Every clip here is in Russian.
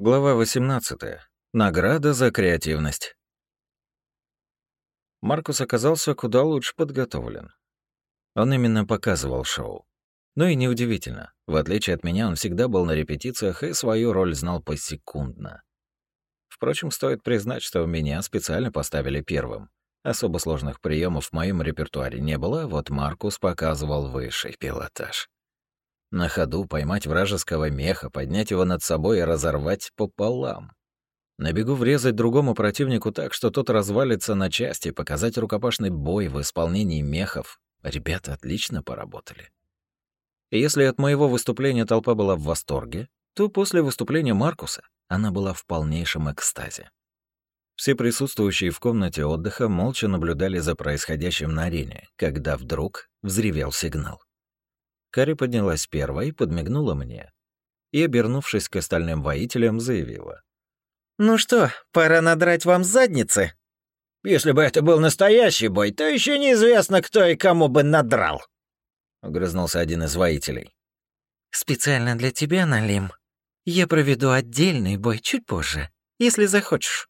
Глава 18. Награда за креативность. Маркус оказался куда лучше подготовлен. Он именно показывал шоу. Ну и неудивительно. В отличие от меня, он всегда был на репетициях и свою роль знал посекундно. Впрочем, стоит признать, что меня специально поставили первым. Особо сложных приемов в моем репертуаре не было, вот Маркус показывал высший пилотаж. На ходу поймать вражеского меха, поднять его над собой и разорвать пополам. На бегу врезать другому противнику так, что тот развалится на части, показать рукопашный бой в исполнении мехов. Ребята отлично поработали. И если от моего выступления толпа была в восторге, то после выступления Маркуса она была в полнейшем экстазе. Все присутствующие в комнате отдыха молча наблюдали за происходящим на арене, когда вдруг взревел сигнал. Кари поднялась первой, подмигнула мне и, обернувшись к остальным воителям, заявила. «Ну что, пора надрать вам задницы?» «Если бы это был настоящий бой, то еще неизвестно, кто и кому бы надрал», — угрызнулся один из воителей. «Специально для тебя, Налим. Я проведу отдельный бой чуть позже, если захочешь».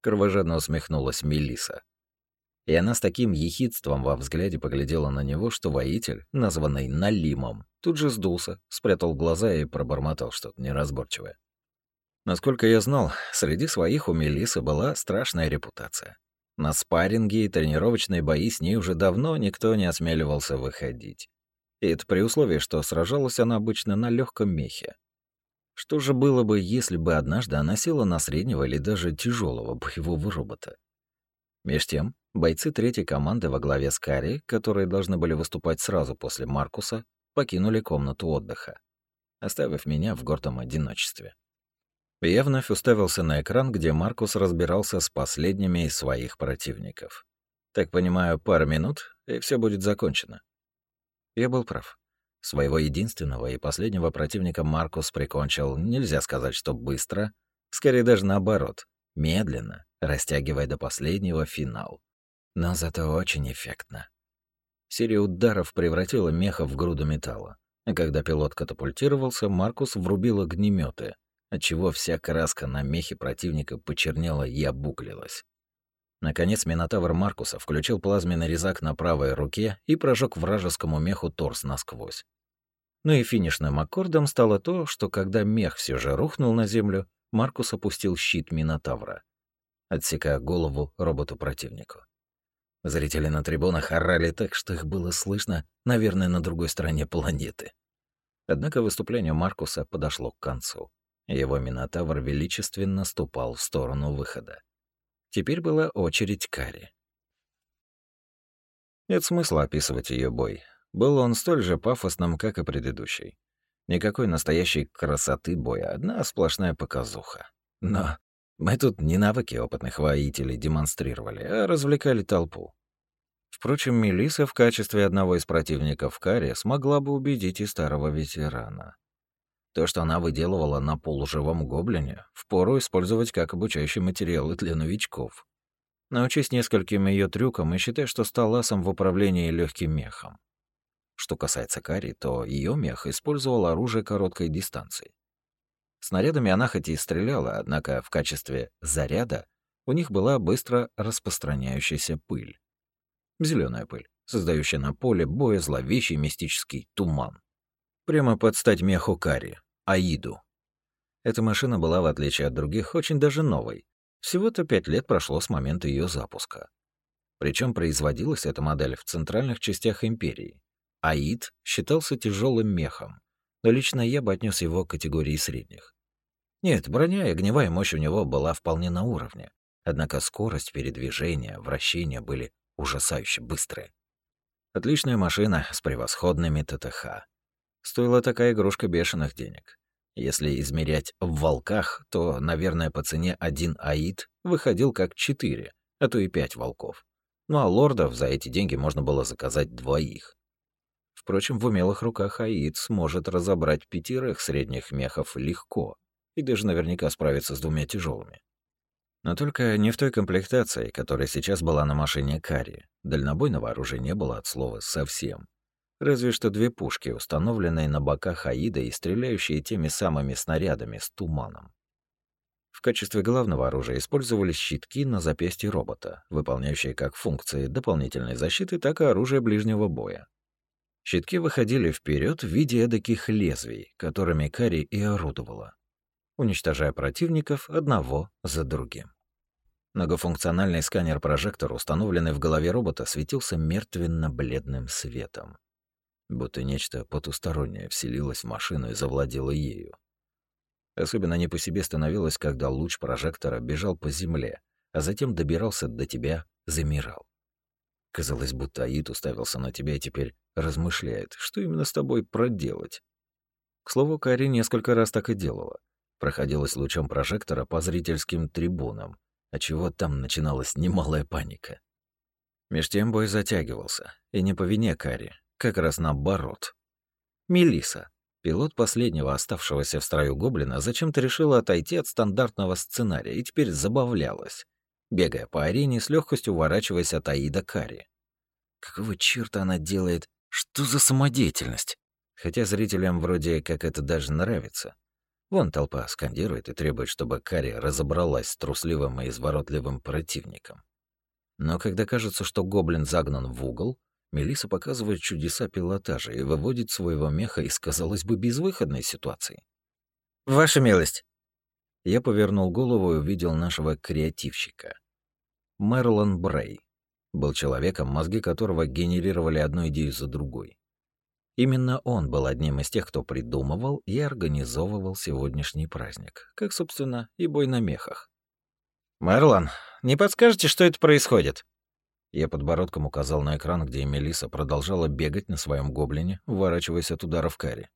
Кровожадно усмехнулась Мелиса. И она с таким ехидством во взгляде поглядела на него, что воитель, названный Налимом, тут же сдулся, спрятал глаза и пробормотал что-то неразборчивое. Насколько я знал, среди своих у Мелисы была страшная репутация. На спарринги и тренировочные бои с ней уже давно никто не осмеливался выходить. И это при условии, что сражалась она обычно на легком мехе. Что же было бы, если бы однажды она села на среднего или даже тяжелого боевого робота? Меж тем, бойцы третьей команды во главе с Карри, которые должны были выступать сразу после Маркуса, покинули комнату отдыха, оставив меня в гордом одиночестве. Я вновь уставился на экран, где Маркус разбирался с последними из своих противников. Так понимаю, пара минут, и все будет закончено. Я был прав. Своего единственного и последнего противника Маркус прикончил, нельзя сказать, что быстро, скорее даже наоборот, медленно, растягивая до последнего финал. Но зато очень эффектно. Серия ударов превратила меха в груду металла. А когда пилот катапультировался, Маркус врубил огнеметы, отчего вся краска на мехе противника почернела и обуглилась. Наконец Минотавр Маркуса включил плазменный резак на правой руке и прожег вражескому меху торс насквозь. Ну и финишным аккордом стало то, что когда мех все же рухнул на землю, Маркус опустил щит Минотавра, отсекая голову роботу-противнику. Зрители на трибунах орали так, что их было слышно, наверное, на другой стороне планеты. Однако выступление Маркуса подошло к концу. Его Минотавр величественно ступал в сторону выхода. Теперь была очередь Кари. Нет смысла описывать ее бой. Был он столь же пафосным, как и предыдущий. Никакой настоящей красоты боя, одна сплошная показуха. Но мы тут не навыки опытных воителей демонстрировали, а развлекали толпу. Впрочем, Мелиса в качестве одного из противников Кари смогла бы убедить и старого ветерана. То, что она выделывала на полуживом гоблине, впору использовать как обучающий материал для новичков. Научись нескольким ее трюкам и считай, что стал ласом в управлении легким мехом. Что касается Кари, то ее мех использовал оружие короткой дистанции. Снарядами она хоть и стреляла, однако в качестве заряда у них была быстро распространяющаяся пыль. Зеленая пыль, создающая на поле боя зловещий мистический туман. Прямо под стать меху Кари, Аиду. Эта машина была, в отличие от других, очень даже новой. Всего-то пять лет прошло с момента ее запуска. Причем производилась эта модель в центральных частях империи. Аид считался тяжелым мехом, но лично я бы отнес его к категории средних. Нет, броня и огневая мощь у него была вполне на уровне, однако скорость передвижения, вращения были ужасающе быстрые. Отличная машина с превосходными ТТХ. Стоила такая игрушка бешеных денег. Если измерять в волках, то, наверное, по цене один аид выходил как четыре, а то и пять волков. Ну а лордов за эти деньги можно было заказать двоих. Впрочем, в умелых руках Аид сможет разобрать пятерых средних мехов легко и даже наверняка справиться с двумя тяжелыми. Но только не в той комплектации, которая сейчас была на машине Кари. Дальнобойного оружия не было от слова совсем. Разве что две пушки, установленные на боках Аида и стреляющие теми самыми снарядами с туманом. В качестве главного оружия использовались щитки на запястье робота, выполняющие как функции дополнительной защиты, так и оружие ближнего боя. Щитки выходили вперед в виде эдаких лезвий, которыми Кари и орудовала, уничтожая противников одного за другим. Многофункциональный сканер-прожектор, установленный в голове робота, светился мертвенно-бледным светом. Будто нечто потустороннее вселилось в машину и завладело ею. Особенно не по себе становилось, когда луч прожектора бежал по земле, а затем добирался до тебя, замирал. Казалось, будто Аид уставился на тебя и теперь размышляет, что именно с тобой проделать. К слову, Кари несколько раз так и делала. Проходилась лучом прожектора по зрительским трибунам, отчего там начиналась немалая паника. Меж тем бой затягивался, и не по вине Кари, как раз наоборот. Мелиса, Пилот последнего оставшегося в строю гоблина зачем-то решила отойти от стандартного сценария и теперь забавлялась, бегая по арене с легкостью уворачиваясь от Аида Кари. Какого черта она делает? Что за самодеятельность? Хотя зрителям вроде как это даже нравится. Вон толпа скандирует и требует, чтобы Кари разобралась с трусливым и изворотливым противником. Но когда кажется, что гоблин загнан в угол, Мелиса показывает чудеса пилотажа и выводит своего меха из, казалось бы, безвыходной ситуации. «Ваша милость!» Я повернул голову и увидел нашего креативщика. Мерлон Брей был человеком, мозги которого генерировали одну идею за другой. Именно он был одним из тех, кто придумывал и организовывал сегодняшний праздник, как, собственно, и бой на мехах. «Мерлон, не подскажете, что это происходит?» Я подбородком указал на экран, где Мелиса продолжала бегать на своем гоблине, уворачиваясь от удара в каре.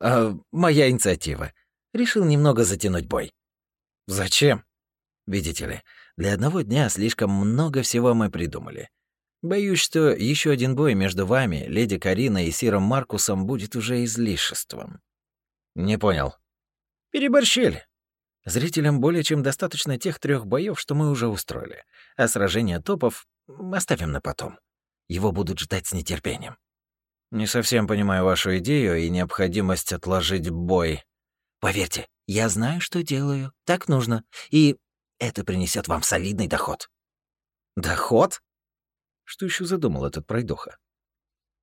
«А, моя инициатива. Решил немного затянуть бой». «Зачем?» «Видите ли, для одного дня слишком много всего мы придумали. Боюсь, что еще один бой между вами, леди Кариной и Сиром Маркусом будет уже излишеством». «Не понял». «Переборщили. Зрителям более чем достаточно тех трех боев, что мы уже устроили. А сражение топов Оставим на потом. Его будут ждать с нетерпением. Не совсем понимаю вашу идею и необходимость отложить бой. Поверьте, я знаю, что делаю. Так нужно. И это принесет вам солидный доход. Доход? Что еще задумал этот пройдоха?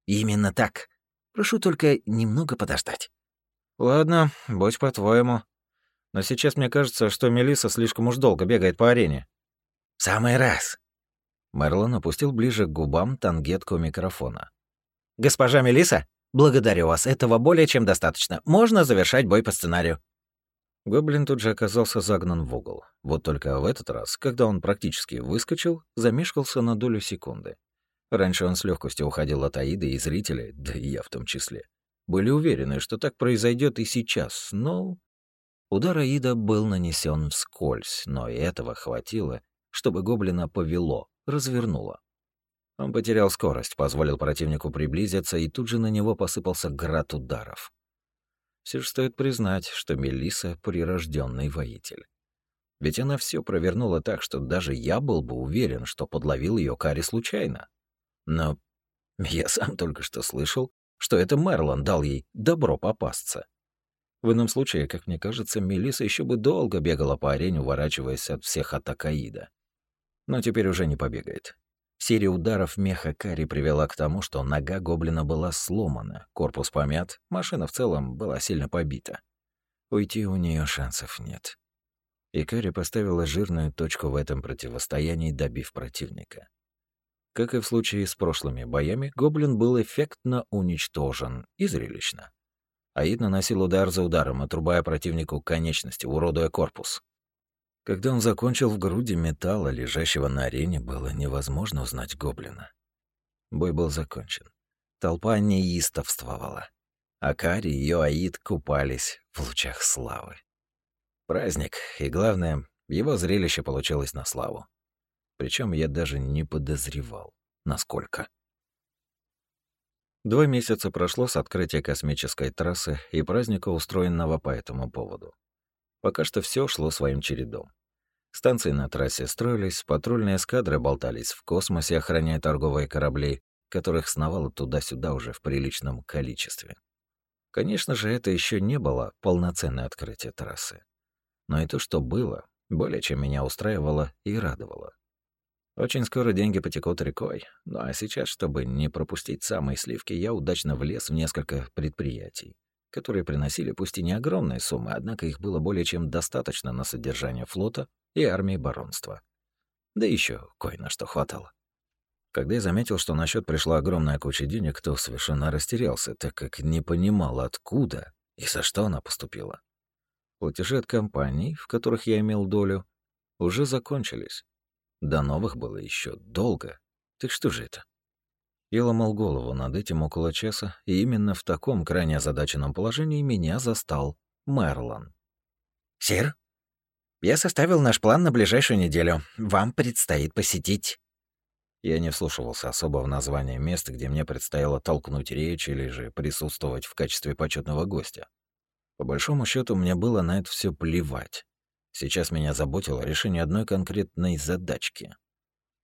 Именно так. Прошу только немного подождать. Ладно, будь по-твоему. Но сейчас мне кажется, что Мелиса слишком уж долго бегает по арене. В самый раз. Мерлон опустил ближе к губам тангетку микрофона. «Госпожа Мелиса, благодарю вас, этого более чем достаточно. Можно завершать бой по сценарию». Гоблин тут же оказался загнан в угол. Вот только в этот раз, когда он практически выскочил, замешкался на долю секунды. Раньше он с легкостью уходил от Аиды и зрителей, да и я в том числе. Были уверены, что так произойдет и сейчас, но... Удар Аида был нанесен вскользь, но и этого хватило, чтобы гоблина повело, развернуло. Он потерял скорость, позволил противнику приблизиться, и тут же на него посыпался град ударов. Все же стоит признать, что Мелиса прирожденный воитель. Ведь она все провернула так, что даже я был бы уверен, что подловил ее Кари случайно. Но я сам только что слышал, что это Мерлон дал ей добро попасться. В ином случае, как мне кажется, Мелиса еще бы долго бегала по арене, уворачиваясь от всех атак Аида но теперь уже не побегает. Серия ударов меха Кари привела к тому, что нога гоблина была сломана, корпус помят, машина в целом была сильно побита. Уйти у нее шансов нет. И Кари поставила жирную точку в этом противостоянии, добив противника. Как и в случае с прошлыми боями, гоблин был эффектно уничтожен и зрелищно. Аид наносил удар за ударом, отрубая противнику конечности, уродуя корпус. Когда он закончил в груди металла, лежащего на арене, было невозможно узнать гоблина. Бой был закончен. Толпа неистовствовала. Акари и Йоаид купались в лучах славы. Праздник, и главное, его зрелище получилось на славу. Причем я даже не подозревал, насколько. Два месяца прошло с открытия космической трассы и праздника, устроенного по этому поводу. Пока что все шло своим чередом. Станции на трассе строились, патрульные эскадры болтались в космосе, охраняя торговые корабли, которых сновало туда-сюда уже в приличном количестве. Конечно же, это еще не было полноценное открытие трассы. Но и то, что было, более чем меня устраивало и радовало. Очень скоро деньги потекут рекой. Ну а сейчас, чтобы не пропустить самые сливки, я удачно влез в несколько предприятий, которые приносили пусть и не огромные суммы, однако их было более чем достаточно на содержание флота и армии баронства. Да еще кое на что хватало. Когда я заметил, что на счет пришла огромная куча денег, то совершенно растерялся, так как не понимал, откуда и за что она поступила. Платежи от компаний, в которых я имел долю, уже закончились. До новых было еще долго. Так что же это? Я ломал голову над этим около часа, и именно в таком крайне озадаченном положении меня застал Мерлон. «Сир, я составил наш план на ближайшую неделю. Вам предстоит посетить...» Я не вслушивался особо в название мест, где мне предстояло толкнуть речь или же присутствовать в качестве почетного гостя. По большому счету мне было на это все плевать. Сейчас меня заботило решение одной конкретной задачки.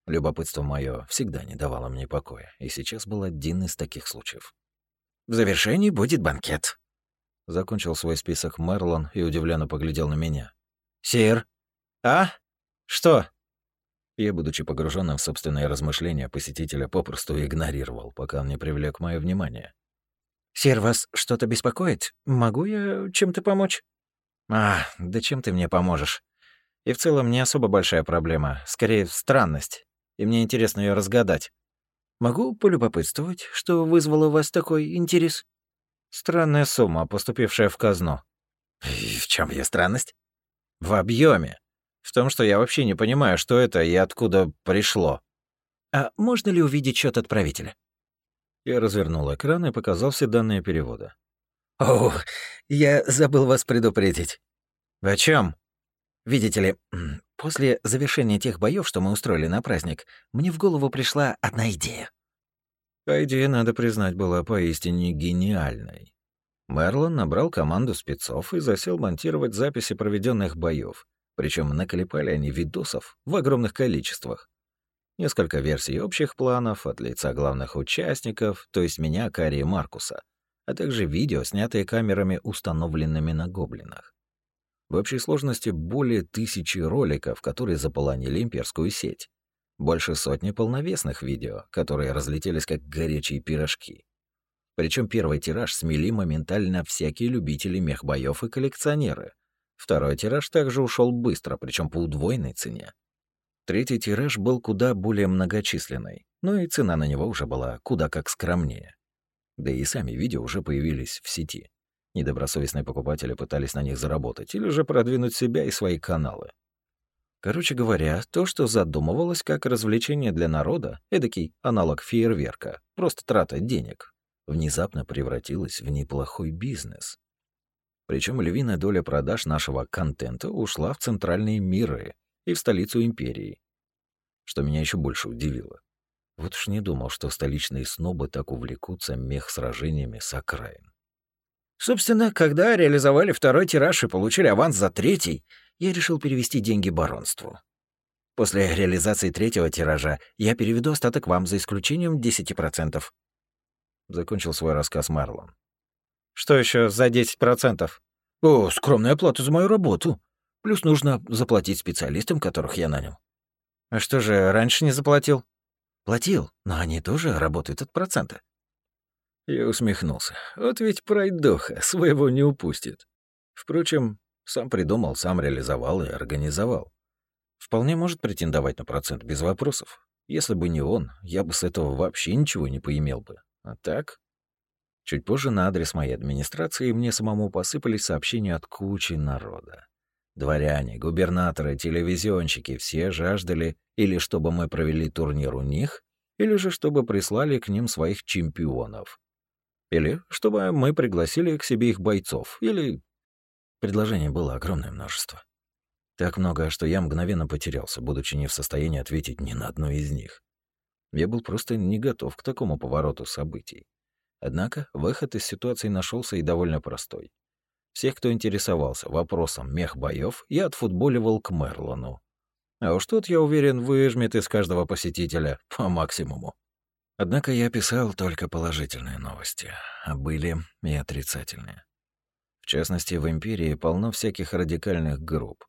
Любопытство мое всегда не давало мне покоя, и сейчас был один из таких случаев. «В завершении будет банкет», — закончил свой список Мерлон и удивленно поглядел на меня. «Сир? А? Что?» Я, будучи погруженным в собственные размышления, посетителя попросту игнорировал, пока он не привлек мое внимание. «Сир, вас что-то беспокоит? Могу я чем-то помочь?» А, да чем ты мне поможешь? И в целом не особо большая проблема, скорее странность. И мне интересно ее разгадать. Могу полюбопытствовать, что вызвало у вас такой интерес? Странная сумма, поступившая в казну. И в чем ее странность? В объеме. В том, что я вообще не понимаю, что это и откуда пришло. А можно ли увидеть счет отправителя? Я развернул экран и показал все данные перевода. «О, я забыл вас предупредить». «О чем? «Видите ли, после завершения тех боев, что мы устроили на праздник, мне в голову пришла одна идея». А идея, надо признать, была поистине гениальной. Мерлон набрал команду спецов и засел монтировать записи проведенных боев. Причем наклепали они видосов в огромных количествах. Несколько версий общих планов от лица главных участников, то есть меня, Кари и Маркуса — а также видео, снятые камерами, установленными на гоблинах. В общей сложности более тысячи роликов, которые заполонили имперскую сеть. Больше сотни полновесных видео, которые разлетелись как горячие пирожки. Причем первый тираж смели моментально всякие любители мехбоев и коллекционеры. Второй тираж также ушел быстро, причем по удвоенной цене. Третий тираж был куда более многочисленный, но и цена на него уже была куда как скромнее. Да и сами видео уже появились в сети. Недобросовестные покупатели пытались на них заработать или же продвинуть себя и свои каналы. Короче говоря, то, что задумывалось как развлечение для народа, эдакий аналог фейерверка, просто трата денег, внезапно превратилось в неплохой бизнес. Причем львиная доля продаж нашего контента ушла в центральные миры и в столицу империи, что меня еще больше удивило. Вот уж не думал, что столичные снобы так увлекутся мех-сражениями с окраин. Собственно, когда реализовали второй тираж и получили аванс за третий, я решил перевести деньги баронству. После реализации третьего тиража я переведу остаток вам за исключением 10%. Закончил свой рассказ Марлон. Что еще за 10%? О, скромная плата за мою работу. Плюс нужно заплатить специалистам, которых я нанял. А что же, раньше не заплатил? Платил, но они тоже работают от процента. Я усмехнулся. Вот ведь пройдоха своего не упустит. Впрочем, сам придумал, сам реализовал и организовал. Вполне может претендовать на процент без вопросов. Если бы не он, я бы с этого вообще ничего не поимел бы. А так? Чуть позже на адрес моей администрации мне самому посыпались сообщения от кучи народа. Дворяне, губернаторы, телевизионщики все жаждали или чтобы мы провели турнир у них, или же чтобы прислали к ним своих чемпионов. Или чтобы мы пригласили к себе их бойцов, или... Предложений было огромное множество. Так много, что я мгновенно потерялся, будучи не в состоянии ответить ни на одно из них. Я был просто не готов к такому повороту событий. Однако выход из ситуации нашелся и довольно простой. Всех, кто интересовался вопросом мех-боев, я отфутболивал к Мерлону. А уж тут, я уверен, выжмет из каждого посетителя по максимуму. Однако я писал только положительные новости, а были и отрицательные. В частности, в империи полно всяких радикальных групп.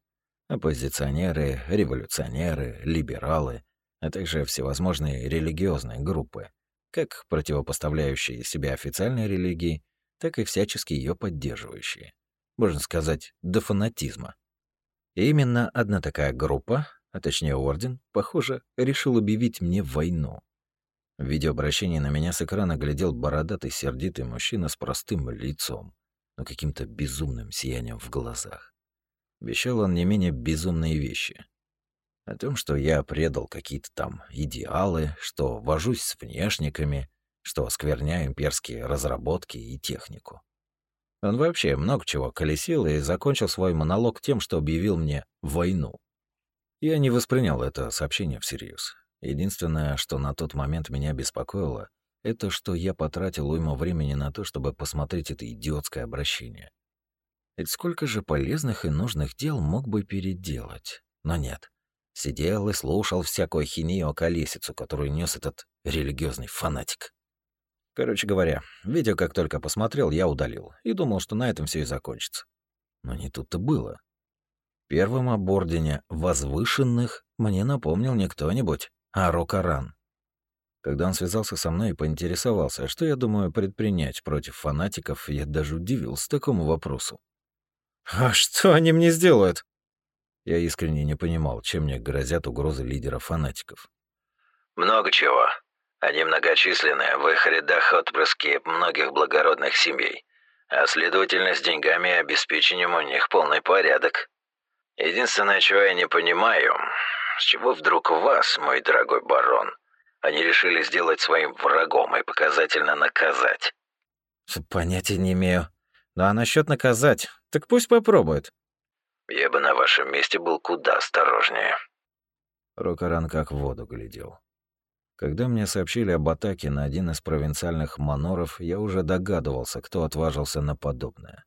Оппозиционеры, революционеры, либералы, а также всевозможные религиозные группы, как противопоставляющие себя официальной религии, так и всячески ее поддерживающие. Можно сказать, до фанатизма. И именно одна такая группа, а точнее орден, похоже, решил объявить мне войну. В видеообращении на меня с экрана глядел бородатый сердитый мужчина с простым лицом, но каким-то безумным сиянием в глазах. Вещал он не менее безумные вещи. О том, что я предал какие-то там идеалы, что вожусь с внешниками, что оскверняю имперские разработки и технику. Он вообще много чего колесил и закончил свой монолог тем, что объявил мне войну. Я не воспринял это сообщение всерьез. Единственное, что на тот момент меня беспокоило, это что я потратил уйму времени на то, чтобы посмотреть это идиотское обращение. Ведь сколько же полезных и нужных дел мог бы переделать. Но нет. Сидел и слушал всякую хинею колесицу, которую нес этот религиозный фанатик. Короче говоря, видео как только посмотрел, я удалил и думал, что на этом все и закончится. Но не тут-то было. Первым об возвышенных мне напомнил не кто-нибудь, а Рокаран. Когда он связался со мной и поинтересовался, что я думаю предпринять против фанатиков, я даже удивился такому вопросу. «А что они мне сделают?» Я искренне не понимал, чем мне грозят угрозы лидера фанатиков. «Много чего. Они многочисленны, в их рядах отпрыски многих благородных семей, а следовательно, с деньгами и обеспечением у них полный порядок. Единственное, чего я не понимаю, с чего вдруг вас, мой дорогой барон, они решили сделать своим врагом и показательно наказать?» «Понятия не имею. Ну а насчет наказать, так пусть попробуют. Я бы на вашем месте был куда осторожнее. Рокаран как в воду глядел. Когда мне сообщили об атаке на один из провинциальных маноров, я уже догадывался, кто отважился на подобное.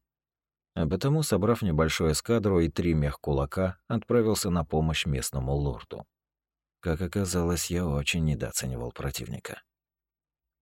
А потому, собрав небольшую эскадру и три мех-кулака, отправился на помощь местному лорду. Как оказалось, я очень недооценивал противника.